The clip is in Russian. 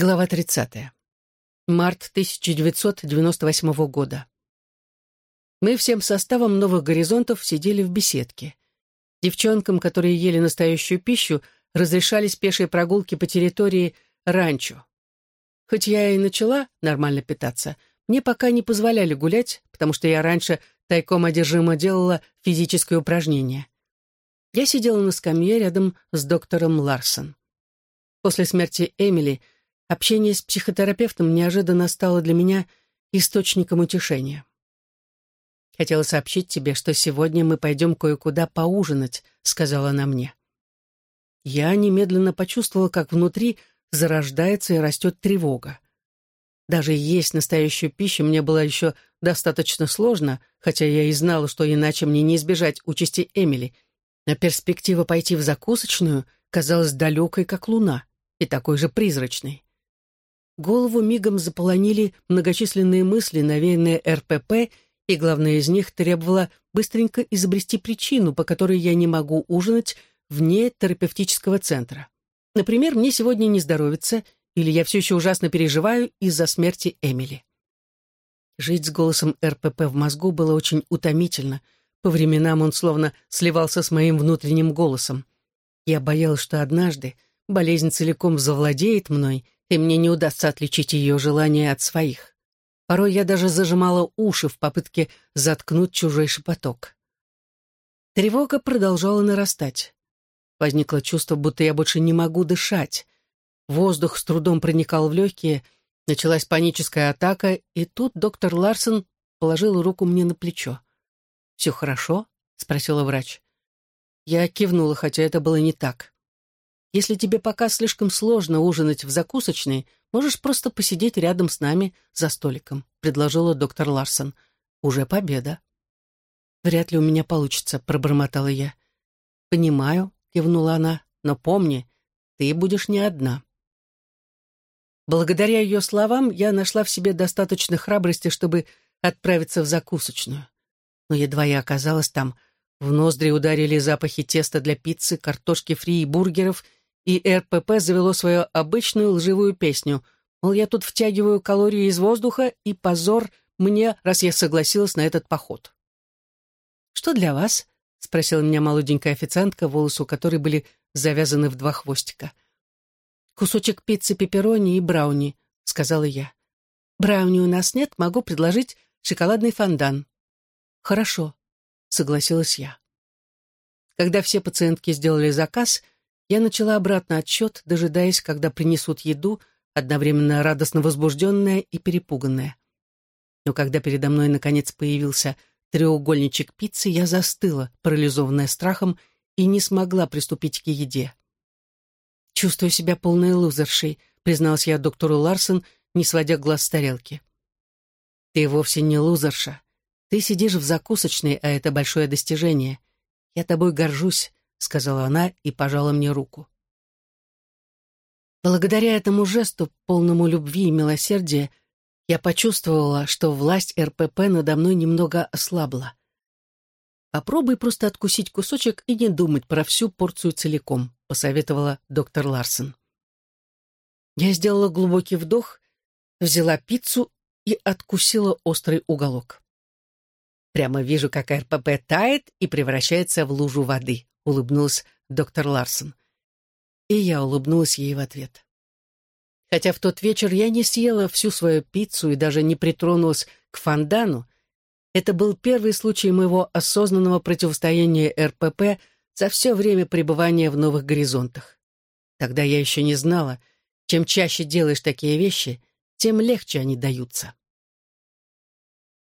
Глава 30. Март 1998 года. Мы всем составом «Новых горизонтов» сидели в беседке. Девчонкам, которые ели настоящую пищу, разрешались пешие прогулки по территории ранчо. Хоть я и начала нормально питаться, мне пока не позволяли гулять, потому что я раньше тайком одержимо делала физическое упражнение. Я сидела на скамье рядом с доктором Ларсон. После смерти Эмили – Общение с психотерапевтом неожиданно стало для меня источником утешения. «Хотела сообщить тебе, что сегодня мы пойдем кое-куда поужинать», — сказала она мне. Я немедленно почувствовала, как внутри зарождается и растет тревога. Даже есть настоящую пищу мне было еще достаточно сложно, хотя я и знала, что иначе мне не избежать участи Эмили, но перспектива пойти в закусочную казалась далекой, как луна, и такой же призрачной. Голову мигом заполонили многочисленные мысли, навеянные РПП, и главное из них требовало быстренько изобрести причину, по которой я не могу ужинать вне терапевтического центра. Например, мне сегодня не здоровится, или я все еще ужасно переживаю из-за смерти Эмили. Жить с голосом РПП в мозгу было очень утомительно. По временам он словно сливался с моим внутренним голосом. Я боялась, что однажды болезнь целиком завладеет мной — и мне не удастся отличить ее желания от своих. Порой я даже зажимала уши в попытке заткнуть чужой шепоток. Тревога продолжала нарастать. Возникло чувство, будто я больше не могу дышать. Воздух с трудом проникал в легкие, началась паническая атака, и тут доктор Ларсон положил руку мне на плечо. «Все хорошо?» — спросила врач. Я кивнула, хотя это было не так. Если тебе пока слишком сложно ужинать в закусочной, можешь просто посидеть рядом с нами за столиком», — предложила доктор Ларсон. «Уже победа». «Вряд ли у меня получится», — пробормотала я. «Понимаю», — кивнула она, — «но помни, ты будешь не одна». Благодаря ее словам я нашла в себе достаточно храбрости, чтобы отправиться в закусочную. Но едва я оказалась там, в ноздри ударили запахи теста для пиццы, картошки фри и бургеров — и РПП завело свою обычную лживую песню, мол, я тут втягиваю калории из воздуха, и позор мне, раз я согласилась на этот поход. «Что для вас?» — спросила меня молоденькая официантка, волосы у которой были завязаны в два хвостика. «Кусочек пиццы пепперони и брауни», — сказала я. «Брауни у нас нет, могу предложить шоколадный фондан». «Хорошо», — согласилась я. Когда все пациентки сделали заказ — я начала обратно отсчет, дожидаясь, когда принесут еду, одновременно радостно возбужденная и перепуганная. Но когда передо мной наконец появился треугольничек пиццы, я застыла, парализованная страхом, и не смогла приступить к еде. «Чувствую себя полной лузершей», — призналась я доктору Ларсон, не сводя глаз с тарелки. «Ты вовсе не лузерша. Ты сидишь в закусочной, а это большое достижение. Я тобой горжусь, — сказала она и пожала мне руку. Благодаря этому жесту, полному любви и милосердия, я почувствовала, что власть РПП надо мной немного ослабла. «Попробуй просто откусить кусочек и не думать про всю порцию целиком», — посоветовала доктор Ларсон. Я сделала глубокий вдох, взяла пиццу и откусила острый уголок. Прямо вижу, как РПП тает и превращается в лужу воды улыбнулась доктор Ларсон. И я улыбнулась ей в ответ. Хотя в тот вечер я не съела всю свою пиццу и даже не притронулась к фондану, это был первый случай моего осознанного противостояния РПП за все время пребывания в новых горизонтах. Тогда я еще не знала, чем чаще делаешь такие вещи, тем легче они даются.